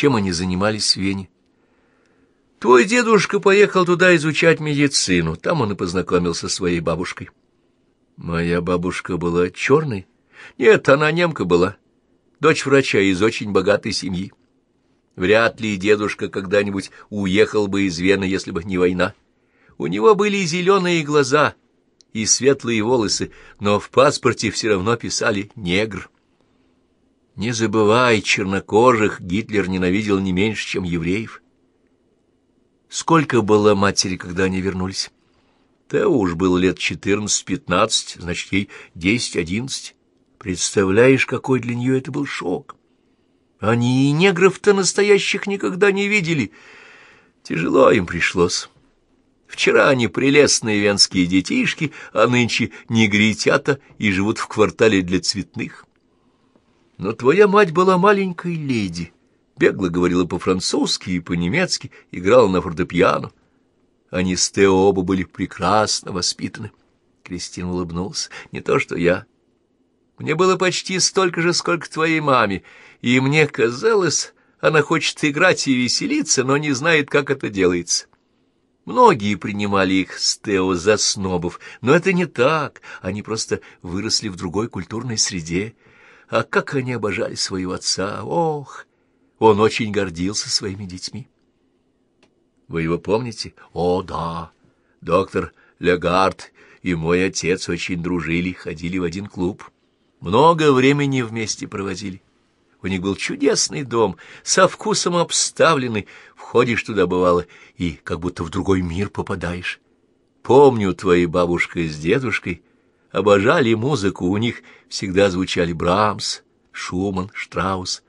чем они занимались в Вене. Твой дедушка поехал туда изучать медицину, там он и познакомился с своей бабушкой. Моя бабушка была черной? Нет, она немка была, дочь врача из очень богатой семьи. Вряд ли дедушка когда-нибудь уехал бы из Вены, если бы не война. У него были зеленые глаза и светлые волосы, но в паспорте все равно писали «негр». Не забывай, чернокожих Гитлер ненавидел не меньше, чем евреев. Сколько было матери, когда они вернулись? Да уж было лет четырнадцать-пятнадцать, значит, ей десять-одиннадцать. Представляешь, какой для нее это был шок. Они и негров-то настоящих никогда не видели. Тяжело им пришлось. Вчера они прелестные венские детишки, а нынче негритята и живут в квартале для цветных. Но твоя мать была маленькой леди, бегло говорила по-французски и по-немецки, играла на фортепиано. Они с Тео оба были прекрасно воспитаны. Кристина улыбнулась. Не то, что я. Мне было почти столько же, сколько твоей маме, и мне казалось, она хочет играть и веселиться, но не знает, как это делается. Многие принимали их с Тео за снобов, но это не так, они просто выросли в другой культурной среде. А как они обожали своего отца! Ох! Он очень гордился своими детьми. Вы его помните? О, да! Доктор Легард и мой отец очень дружили, ходили в один клуб. Много времени вместе проводили. У них был чудесный дом, со вкусом обставленный. Входишь туда, бывало, и как будто в другой мир попадаешь. Помню, твои бабушка с дедушкой обожали музыку, у них всегда звучали Брамс, Шуман, Штраус.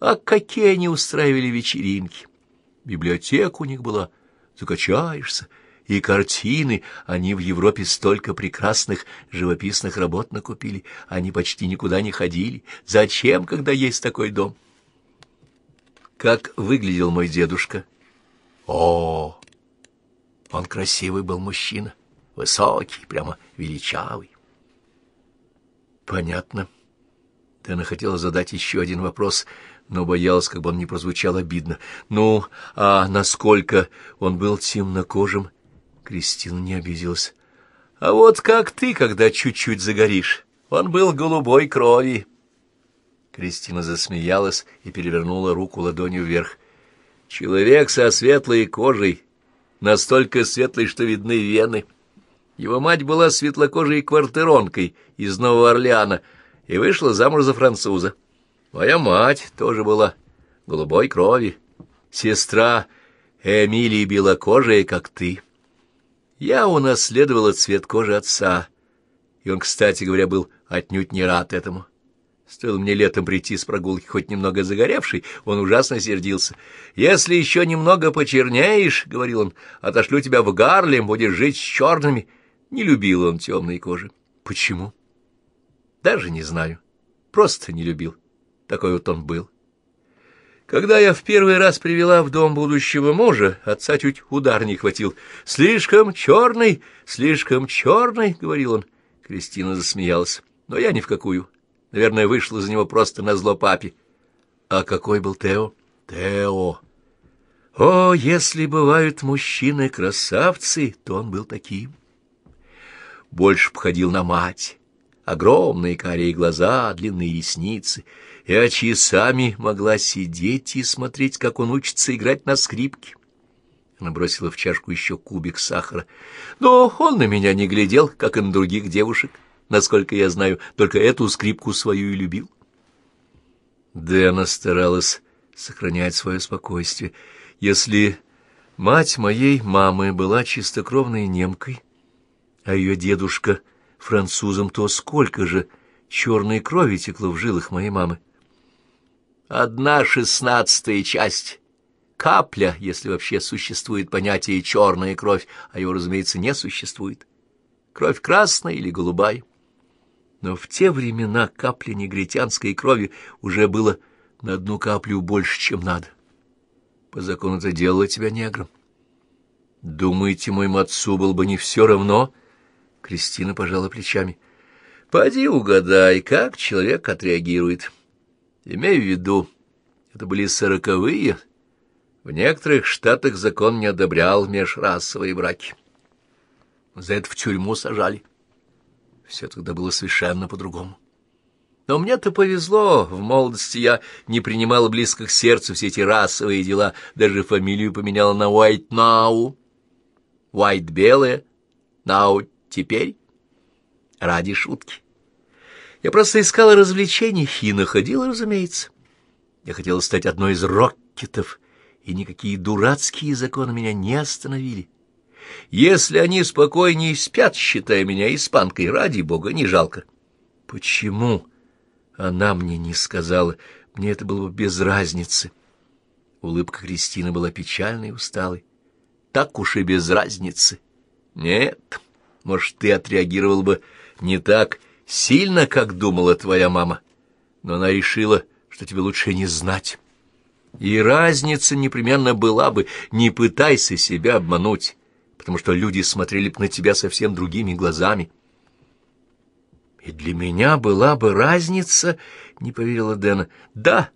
А какие они устраивали вечеринки! Библиотека у них была, закачаешься, и картины, они в Европе столько прекрасных живописных работ накупили, они почти никуда не ходили. Зачем, когда есть такой дом? Как выглядел мой дедушка? О, он красивый был мужчина, высокий, прямо величавый. Понятно. Дэна хотела задать еще один вопрос, но боялась, как бы он не прозвучал обидно. Ну, а насколько он был темнокожим? Кристина не обиделась. А вот как ты, когда чуть-чуть загоришь. Он был голубой крови. Кристина засмеялась и перевернула руку ладонью вверх. Человек со светлой кожей, настолько светлой, что видны вены. Его мать была светлокожей квартиронкой из Нового Орлеана и вышла замуж за француза. Моя мать тоже была голубой крови, сестра Эмилии белокожая, как ты. Я унаследовала цвет кожи отца, и он, кстати говоря, был отнюдь не рад этому. Стоило мне летом прийти с прогулки, хоть немного загоревший, он ужасно сердился. «Если еще немного почернеешь, — говорил он, — отошлю тебя в Гарлем, будешь жить с черными». Не любил он темной кожи. Почему? Даже не знаю. Просто не любил. Такой вот он был. Когда я в первый раз привела в дом будущего мужа, отца чуть удар не хватил. «Слишком черный, слишком черный», — говорил он. Кристина засмеялась. Но я ни в какую. Наверное, вышла за него просто на зло папе. А какой был Тео? Тео. О, если бывают мужчины-красавцы, то он был таким больше походил на мать. Огромные карие глаза, длинные ресницы. Я часами могла сидеть и смотреть, как он учится играть на скрипке. Она бросила в чашку еще кубик сахара. Но он на меня не глядел, как и на других девушек. Насколько я знаю, только эту скрипку свою и любил. Дэна старалась сохранять свое спокойствие. Если мать моей мамы была чистокровной немкой, а ее дедушка французом, то сколько же черной крови текло в жилах моей мамы? Одна шестнадцатая часть. Капля, если вообще существует понятие «черная кровь», а его, разумеется, не существует. Кровь красная или голубая. Но в те времена капля негритянской крови уже было на одну каплю больше, чем надо. По закону это делало тебя негром. Думаете, моему отцу было бы не все равно, — Кристина пожала плечами. «Поди угадай, как человек отреагирует. Имею в виду, Это были сороковые. В некоторых штатах закон не одобрял межрасовые браки. За это в тюрьму сажали. Все тогда было совершенно по-другому. Но мне-то повезло, в молодости я не принимала близко к сердцу все эти расовые дела, даже фамилию поменяла на Уайт Нау. Уайт белая, Нау теперь. Ради шутки. Я просто искала развлечений и находила, разумеется. Я хотела стать одной из роккетов, и никакие дурацкие законы меня не остановили. Если они спокойнее спят, считая меня испанкой, ради бога, не жалко. Почему она мне не сказала? Мне это было бы без разницы. Улыбка Кристины была печальной и усталой. Так уж и без разницы. Нет, может, ты отреагировал бы не так сильно, как думала твоя мама, но она решила, что тебе лучше не знать. И разница непременно была бы, не пытайся себя обмануть потому что люди смотрели бы на тебя совсем другими глазами. И для меня была бы разница, — не поверила Дэна. Да,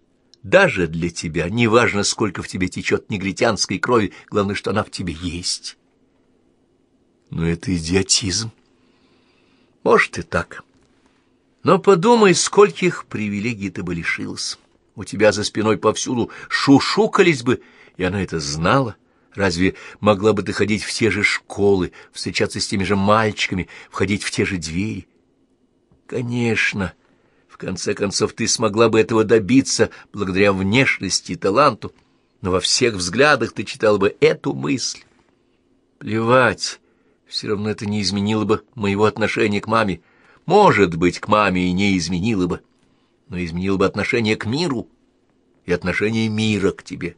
даже для тебя, неважно, сколько в тебе течет негритянской крови, главное, что она в тебе есть. Но это идиотизм. Может, и так. Но подумай, скольких привилегий ты бы лишился. У тебя за спиной повсюду шушукались бы, и она это знала. — Разве могла бы ты ходить в те же школы, встречаться с теми же мальчиками, входить в те же двери? Конечно, в конце концов ты смогла бы этого добиться благодаря внешности и таланту, но во всех взглядах ты читала бы эту мысль. Плевать, все равно это не изменило бы моего отношения к маме. Может быть, к маме и не изменило бы, но изменило бы отношение к миру и отношение мира к тебе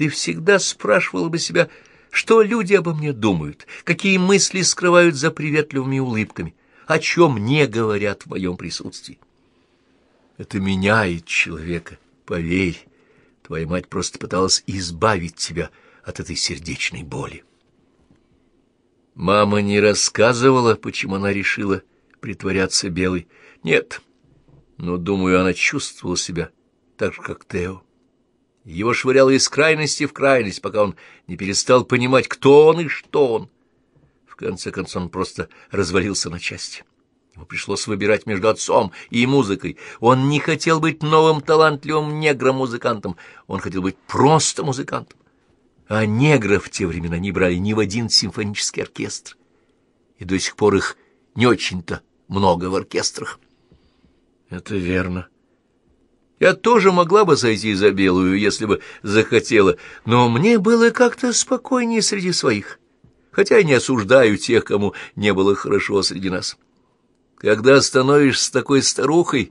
ты всегда спрашивала бы себя, что люди обо мне думают, какие мысли скрывают за приветливыми улыбками, о чем не говорят в моем присутствии. Это меняет человека, поверь. Твоя мать просто пыталась избавить тебя от этой сердечной боли. Мама не рассказывала, почему она решила притворяться белой. Нет, но, думаю, она чувствовала себя так же, как Тео. Его швыряло из крайности в крайность, пока он не перестал понимать, кто он и что он. В конце концов, он просто развалился на части. Ему пришлось выбирать между отцом и музыкой. Он не хотел быть новым талантливым негром-музыкантом, он хотел быть просто музыкантом. А негров в те времена не брали ни в один симфонический оркестр. И до сих пор их не очень-то много в оркестрах. Это верно. Я тоже могла бы сойти за белую, если бы захотела, но мне было как-то спокойнее среди своих, хотя я не осуждаю тех, кому не было хорошо среди нас. Когда становишься такой старухой,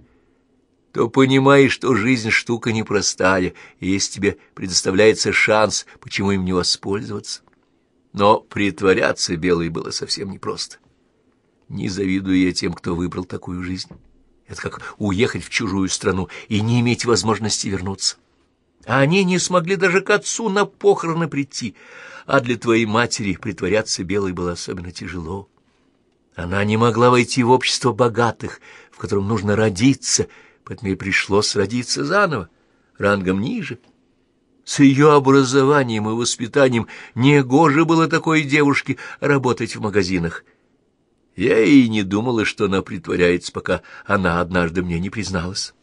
то понимаешь, что жизнь штука непростая, и если тебе предоставляется шанс, почему им не воспользоваться. Но притворяться белой было совсем непросто. Не завидую я тем, кто выбрал такую жизнь. Это как уехать в чужую страну и не иметь возможности вернуться. А они не смогли даже к отцу на похороны прийти, а для твоей матери притворяться белой было особенно тяжело. Она не могла войти в общество богатых, в котором нужно родиться, поэтому ей пришлось родиться заново, рангом ниже. С ее образованием и воспитанием негоже было такой девушке работать в магазинах — я и не думала, что она притворяется, пока она однажды мне не призналась.